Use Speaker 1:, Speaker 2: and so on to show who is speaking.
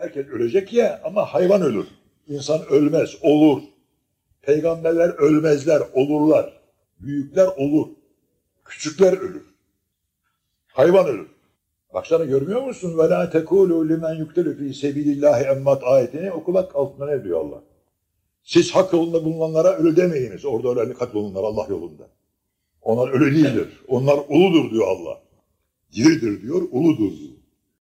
Speaker 1: Herkes ölecek ya ama hayvan ölür. İnsan ölmez, olur. Peygamberler ölmezler, olurlar. Büyükler olur. Küçükler ölür. Hayvan ölür. Baksana görmüyor musun? Ve la tekulu limen yuktelu fi sebilillahi emmat ayetini okulak altına ne diyor Allah? Siz hak yolunda bulunanlara ölü demeyiniz. Orada ölenli katlolunlar Allah yolunda. Onlar ölü değildir. Onlar uludur diyor Allah. Diridir diyor, uludur diyor.